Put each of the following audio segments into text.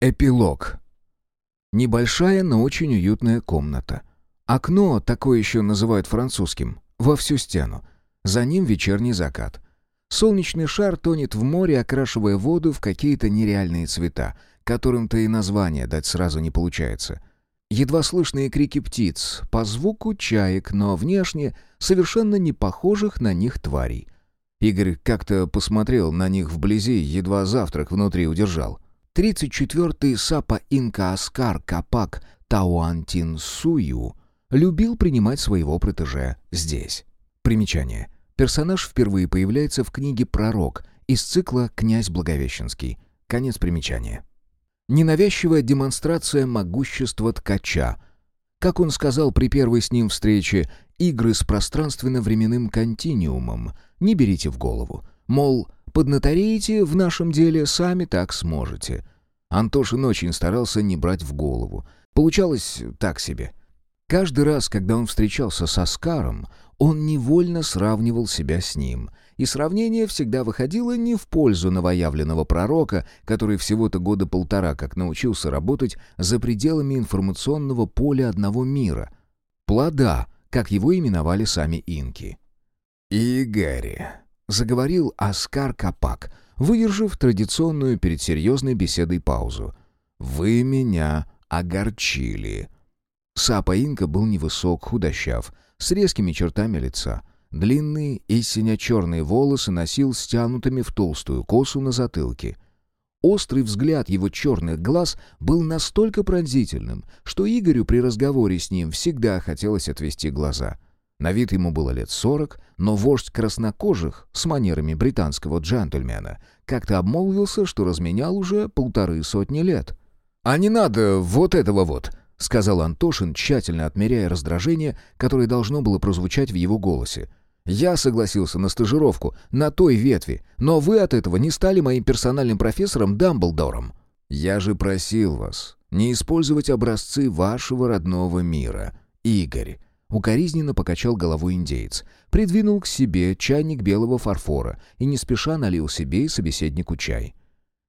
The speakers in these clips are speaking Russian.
Эпилог. Небольшая, но очень уютная комната. Окно, такое еще называют французским, во всю стену. За ним вечерний закат. Солнечный шар тонет в море, окрашивая воду в какие-то нереальные цвета, которым-то и название дать сразу не получается. Едва слышные крики птиц, по звуку чаек, но внешне совершенно не похожих на них тварей. Игорь как-то посмотрел на них вблизи, едва завтрак внутри удержал — 34-й Сапа Инка Аскар Капак Тауантин Сую любил принимать своего протеже здесь. Примечание. Персонаж впервые появляется в книге «Пророк» из цикла «Князь Благовещенский». Конец примечания. Ненавязчивая демонстрация могущества ткача. Как он сказал при первой с ним встрече, игры с пространственно-временным континиумом не берите в голову. Мол, Поднатореете в нашем деле, сами так сможете». Антошин очень старался не брать в голову. Получалось так себе. Каждый раз, когда он встречался со Скаром, он невольно сравнивал себя с ним. И сравнение всегда выходило не в пользу новоявленного пророка, который всего-то года полтора как научился работать за пределами информационного поля одного мира. Плода, как его именовали сами инки. «Игорь, заговорил Оскар Капак, выдержав традиционную перед серьезной беседой паузу. «Вы меня огорчили». Сапа Инка был невысок, худощав, с резкими чертами лица. Длинные и сине-черные волосы носил стянутыми в толстую косу на затылке. Острый взгляд его черных глаз был настолько пронзительным, что Игорю при разговоре с ним всегда хотелось отвести глаза — на вид ему было лет сорок, но вождь краснокожих с манерами британского джентльмена как-то обмолвился, что разменял уже полторы сотни лет. «А не надо вот этого вот», — сказал Антошин, тщательно отмеряя раздражение, которое должно было прозвучать в его голосе. «Я согласился на стажировку на той ветви, но вы от этого не стали моим персональным профессором Дамблдором». «Я же просил вас не использовать образцы вашего родного мира, Игорь», Укоризненно покачал головой индеец. Придвинул к себе чайник белого фарфора и не спеша налил себе и собеседнику чай.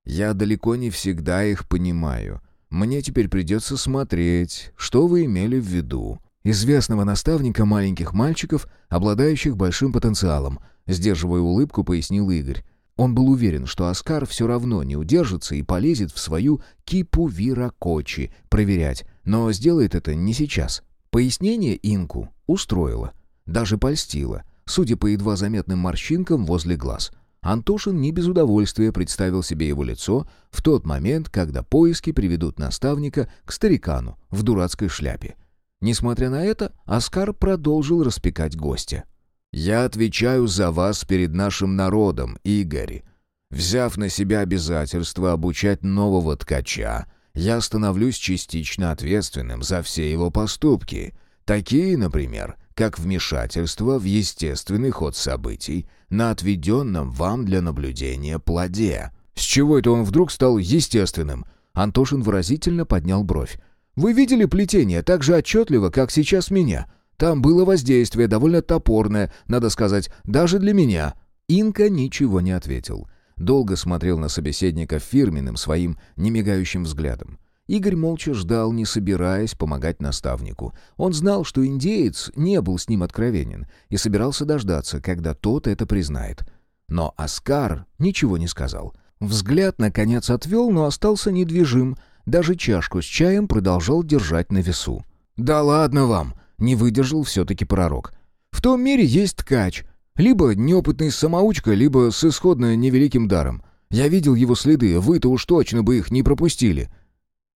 «Я далеко не всегда их понимаю. Мне теперь придется смотреть, что вы имели в виду». Известного наставника маленьких мальчиков, обладающих большим потенциалом, сдерживая улыбку, пояснил Игорь. Он был уверен, что Оскар все равно не удержится и полезет в свою кипу Виракочи проверять, но сделает это не сейчас. Пояснение Инку устроило, даже польстило, судя по едва заметным морщинкам возле глаз. Антошин не без удовольствия представил себе его лицо в тот момент, когда поиски приведут наставника к старикану в дурацкой шляпе. Несмотря на это, Оскар продолжил распекать гостя. «Я отвечаю за вас перед нашим народом, Игорь. Взяв на себя обязательство обучать нового ткача, я становлюсь частично ответственным за все его поступки. Такие, например, как вмешательство в естественный ход событий на отведенном вам для наблюдения плоде. С чего это он вдруг стал естественным? Антошин выразительно поднял бровь. Вы видели плетение так же отчетливо, как сейчас меня? Там было воздействие довольно топорное, надо сказать, даже для меня. Инка ничего не ответил долго смотрел на собеседника фирменным своим немигающим взглядом. Игорь молча ждал, не собираясь помогать наставнику. Он знал, что индеец не был с ним откровенен и собирался дождаться, когда тот это признает. Но Оскар ничего не сказал. Взгляд, наконец, отвел, но остался недвижим. Даже чашку с чаем продолжал держать на весу. «Да ладно вам!» — не выдержал все-таки пророк. «В том мире есть ткач, либо неопытный самоучка, либо с исходно невеликим даром. Я видел его следы, вы-то уж точно бы их не пропустили».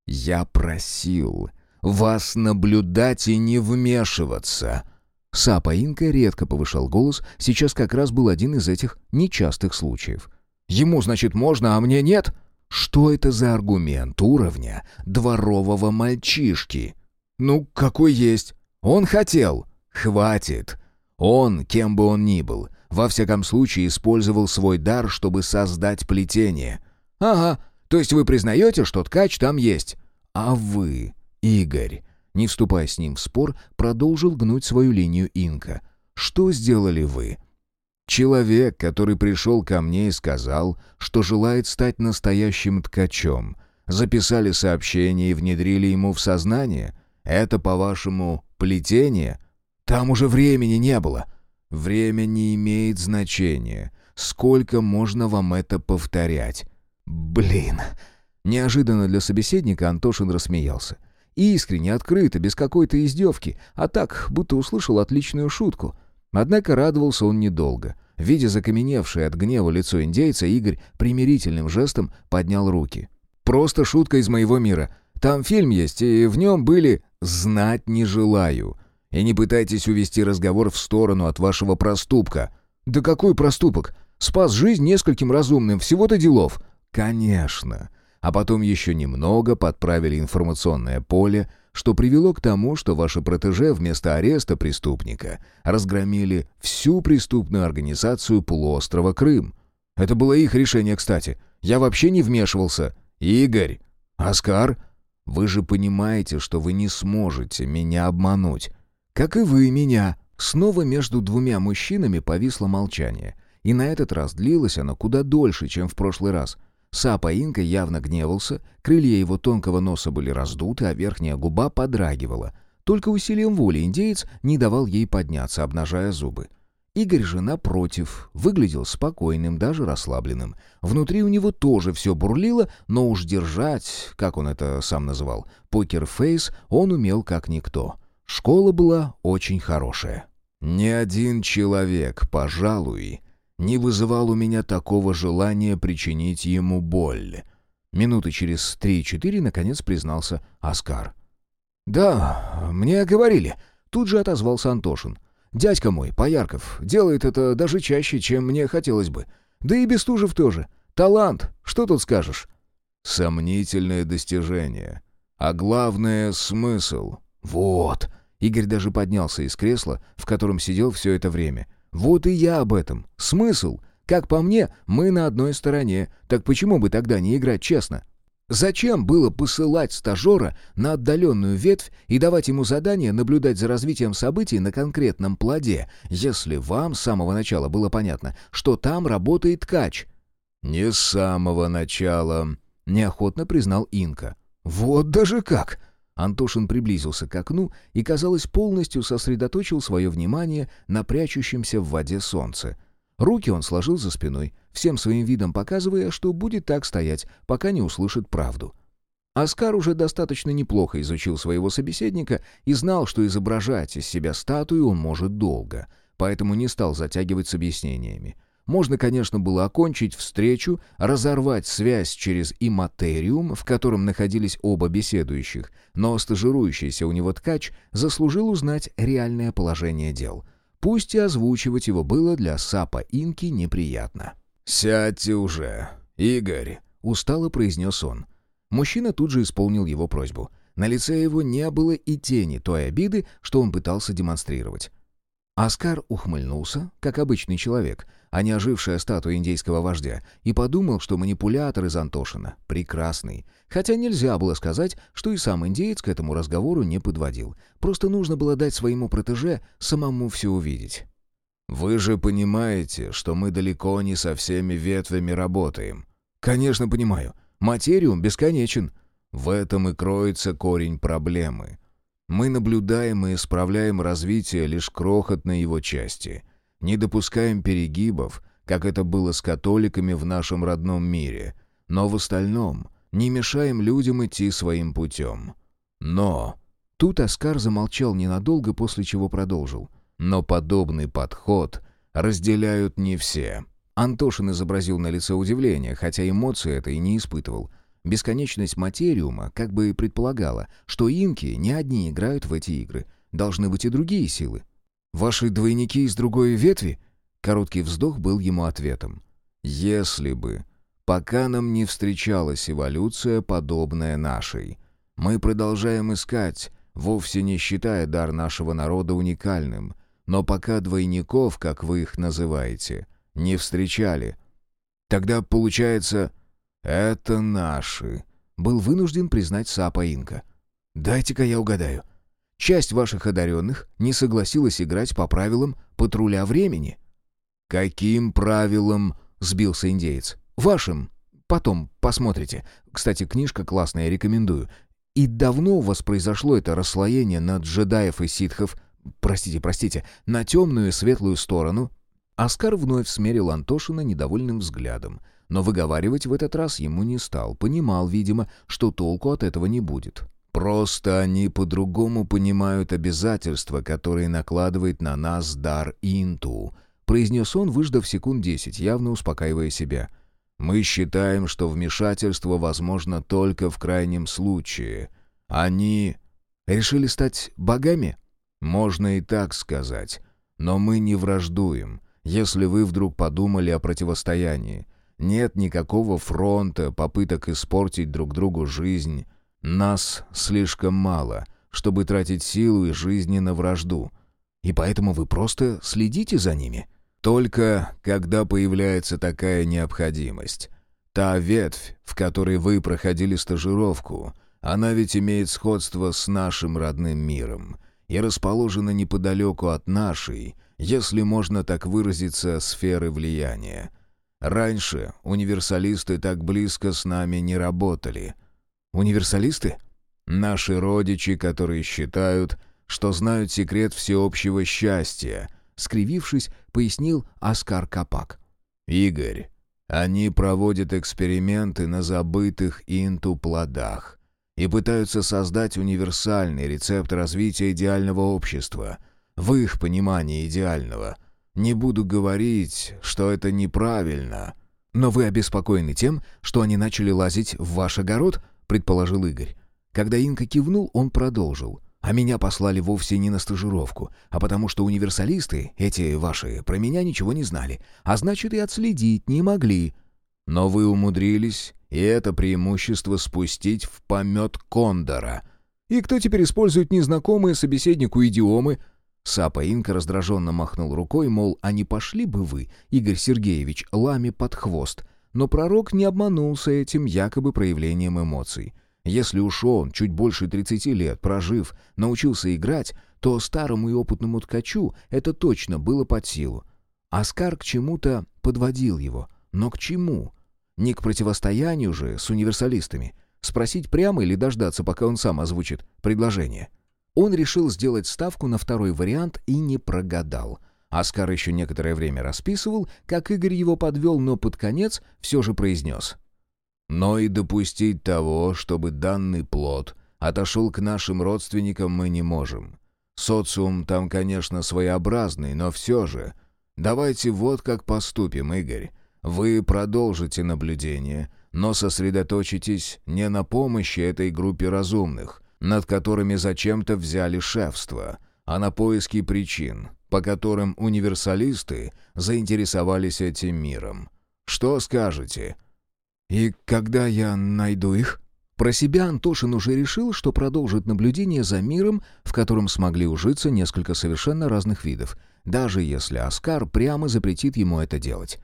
«Я просил вас наблюдать и не вмешиваться». Сапа Инка редко повышал голос, сейчас как раз был один из этих нечастых случаев. «Ему, значит, можно, а мне нет?» «Что это за аргумент уровня дворового мальчишки?» «Ну, какой есть. Он хотел. Хватит. Он, кем бы он ни был, во всяком случае использовал свой дар, чтобы создать плетение. «Ага, то есть вы признаете, что ткач там есть?» «А вы, Игорь?» Не вступая с ним в спор, продолжил гнуть свою линию Инка. «Что сделали вы?» «Человек, который пришел ко мне и сказал, что желает стать настоящим ткачом. Записали сообщение и внедрили ему в сознание? Это, по-вашему, плетение? Там уже времени не было. Время не имеет значения. Сколько можно вам это повторять? Блин. Неожиданно для собеседника Антошин рассмеялся. Искренне, открыто, без какой-то издевки, а так, будто услышал отличную шутку. Однако радовался он недолго. Видя закаменевшее от гнева лицо индейца, Игорь примирительным жестом поднял руки. «Просто шутка из моего мира. Там фильм есть, и в нем были «Знать не желаю». И не пытайтесь увести разговор в сторону от вашего проступка». «Да какой проступок? Спас жизнь нескольким разумным, всего-то делов». «Конечно». А потом еще немного подправили информационное поле, что привело к тому, что ваши протеже вместо ареста преступника разгромили всю преступную организацию полуострова Крым. Это было их решение, кстати. Я вообще не вмешивался. Игорь! Оскар! Вы же понимаете, что вы не сможете меня обмануть. Как и вы меня. Снова между двумя мужчинами повисло молчание. И на этот раз длилось оно куда дольше, чем в прошлый раз — Сапа Инка явно гневался, крылья его тонкого носа были раздуты, а верхняя губа подрагивала. Только усилием воли индеец не давал ей подняться, обнажая зубы. Игорь же, напротив, выглядел спокойным, даже расслабленным. Внутри у него тоже все бурлило, но уж держать, как он это сам называл, покер-фейс, он умел как никто. Школа была очень хорошая. «Ни один человек, пожалуй, не вызывал у меня такого желания причинить ему боль. Минуты через три-четыре, наконец, признался Оскар. «Да, мне говорили», — тут же отозвался Антошин. «Дядька мой, Поярков, делает это даже чаще, чем мне хотелось бы. Да и Бестужев тоже. Талант, что тут скажешь?» «Сомнительное достижение. А главное — смысл». «Вот». Игорь даже поднялся из кресла, в котором сидел все это время. Вот и я об этом. Смысл? Как по мне, мы на одной стороне. Так почему бы тогда не играть честно? Зачем было посылать стажера на отдаленную ветвь и давать ему задание наблюдать за развитием событий на конкретном плоде, если вам с самого начала было понятно, что там работает ткач? «Не с самого начала», — неохотно признал Инка. «Вот даже как!» Антошин приблизился к окну и, казалось, полностью сосредоточил свое внимание на прячущемся в воде солнце. Руки он сложил за спиной, всем своим видом показывая, что будет так стоять, пока не услышит правду. Оскар уже достаточно неплохо изучил своего собеседника и знал, что изображать из себя статую он может долго, поэтому не стал затягивать с объяснениями. Можно, конечно, было окончить встречу, разорвать связь через иматериум, в котором находились оба беседующих, но стажирующийся у него ткач заслужил узнать реальное положение дел. Пусть и озвучивать его было для Сапа Инки неприятно. «Сядьте уже, Игорь», — устало произнес он. Мужчина тут же исполнил его просьбу. На лице его не было и тени той обиды, что он пытался демонстрировать. Оскар ухмыльнулся, как обычный человек, а не ожившая статуя индейского вождя, и подумал, что манипулятор из Антошина прекрасный. Хотя нельзя было сказать, что и сам индеец к этому разговору не подводил. Просто нужно было дать своему протеже самому все увидеть. «Вы же понимаете, что мы далеко не со всеми ветвями работаем?» «Конечно понимаю. Материум бесконечен. В этом и кроется корень проблемы». Мы наблюдаем и исправляем развитие лишь крохотной его части. Не допускаем перегибов, как это было с католиками в нашем родном мире. Но в остальном не мешаем людям идти своим путем. Но... Тут Оскар замолчал ненадолго, после чего продолжил. Но подобный подход разделяют не все. Антошин изобразил на лице удивление, хотя эмоции это и не испытывал — Бесконечность материума как бы предполагала, что инки не одни играют в эти игры. Должны быть и другие силы. «Ваши двойники из другой ветви?» Короткий вздох был ему ответом. «Если бы. Пока нам не встречалась эволюция, подобная нашей. Мы продолжаем искать, вовсе не считая дар нашего народа уникальным. Но пока двойников, как вы их называете, не встречали. Тогда, получается, «Это наши», — был вынужден признать Сапа Инка. «Дайте-ка я угадаю. Часть ваших одаренных не согласилась играть по правилам патруля времени». «Каким правилам?» — сбился индеец. «Вашим. Потом посмотрите. Кстати, книжка классная, рекомендую. И давно у вас произошло это расслоение на джедаев и ситхов, простите, простите, на темную и светлую сторону?» Оскар вновь смерил Антошина недовольным взглядом. Но выговаривать в этот раз ему не стал. Понимал, видимо, что толку от этого не будет. «Просто они по-другому понимают обязательства, которые накладывает на нас дар Инту», произнес он, выждав секунд десять, явно успокаивая себя. «Мы считаем, что вмешательство возможно только в крайнем случае. Они...» «Решили стать богами?» «Можно и так сказать. Но мы не враждуем, если вы вдруг подумали о противостоянии. Нет никакого фронта, попыток испортить друг другу жизнь. Нас слишком мало, чтобы тратить силу и жизни на вражду. И поэтому вы просто следите за ними. Только когда появляется такая необходимость. Та ветвь, в которой вы проходили стажировку, она ведь имеет сходство с нашим родным миром и расположена неподалеку от нашей, если можно так выразиться, сферы влияния. Раньше универсалисты так близко с нами не работали. Универсалисты? Наши родичи, которые считают, что знают секрет всеобщего счастья, скривившись, пояснил Оскар Капак. Игорь, они проводят эксперименты на забытых инту плодах и пытаются создать универсальный рецепт развития идеального общества, в их понимании идеального – не буду говорить, что это неправильно. Но вы обеспокоены тем, что они начали лазить в ваш огород, предположил Игорь. Когда Инка кивнул, он продолжил. А меня послали вовсе не на стажировку, а потому что универсалисты, эти ваши, про меня ничего не знали, а значит и отследить не могли. Но вы умудрились, и это преимущество спустить в помет Кондора. И кто теперь использует незнакомые собеседнику идиомы, Сапа Инка раздраженно махнул рукой, мол, а не пошли бы вы, Игорь Сергеевич, лами под хвост. Но пророк не обманулся этим якобы проявлением эмоций. Если уж он, чуть больше 30 лет прожив, научился играть, то старому и опытному ткачу это точно было под силу. Оскар к чему-то подводил его. Но к чему? Не к противостоянию же с универсалистами. Спросить прямо или дождаться, пока он сам озвучит предложение. — он решил сделать ставку на второй вариант и не прогадал. Оскар еще некоторое время расписывал, как Игорь его подвел, но под конец все же произнес. «Но и допустить того, чтобы данный плод отошел к нашим родственникам мы не можем. Социум там, конечно, своеобразный, но все же. Давайте вот как поступим, Игорь. Вы продолжите наблюдение, но сосредоточитесь не на помощи этой группе разумных, над которыми зачем-то взяли шефство, а на поиски причин, по которым универсалисты заинтересовались этим миром. Что скажете? И когда я найду их? Про себя Антошин уже решил, что продолжит наблюдение за миром, в котором смогли ужиться несколько совершенно разных видов, даже если Оскар прямо запретит ему это делать.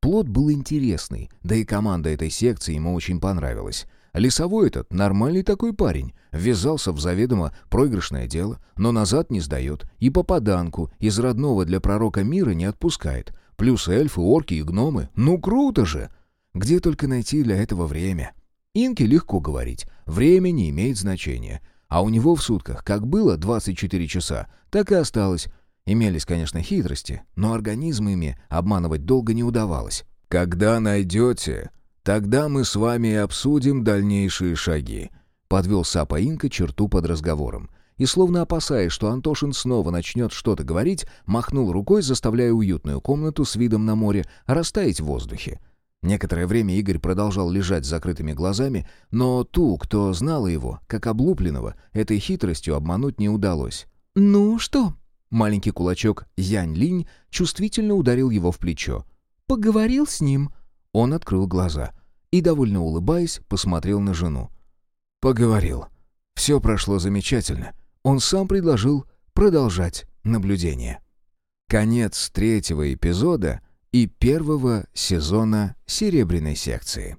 Плод был интересный, да и команда этой секции ему очень понравилась. Лесовой этот, нормальный такой парень, ввязался в заведомо проигрышное дело, но назад не сдает, и попаданку из родного для пророка мира не отпускает. Плюс эльфы, орки и гномы. Ну круто же! Где только найти для этого время? Инке легко говорить, время не имеет значения. А у него в сутках как было 24 часа, так и осталось. Имелись, конечно, хитрости, но организм ими обманывать долго не удавалось. «Когда найдете, Тогда мы с вами и обсудим дальнейшие шаги», — подвел Сапа Инка черту под разговором. И, словно опасаясь, что Антошин снова начнет что-то говорить, махнул рукой, заставляя уютную комнату с видом на море растаять в воздухе. Некоторое время Игорь продолжал лежать с закрытыми глазами, но ту, кто знала его, как облупленного, этой хитростью обмануть не удалось. «Ну что?» Маленький кулачок Янь Линь чувствительно ударил его в плечо. «Поговорил с ним?» Он открыл глаза и, довольно улыбаясь, посмотрел на жену. Поговорил. Все прошло замечательно. Он сам предложил продолжать наблюдение. Конец третьего эпизода и первого сезона «Серебряной секции».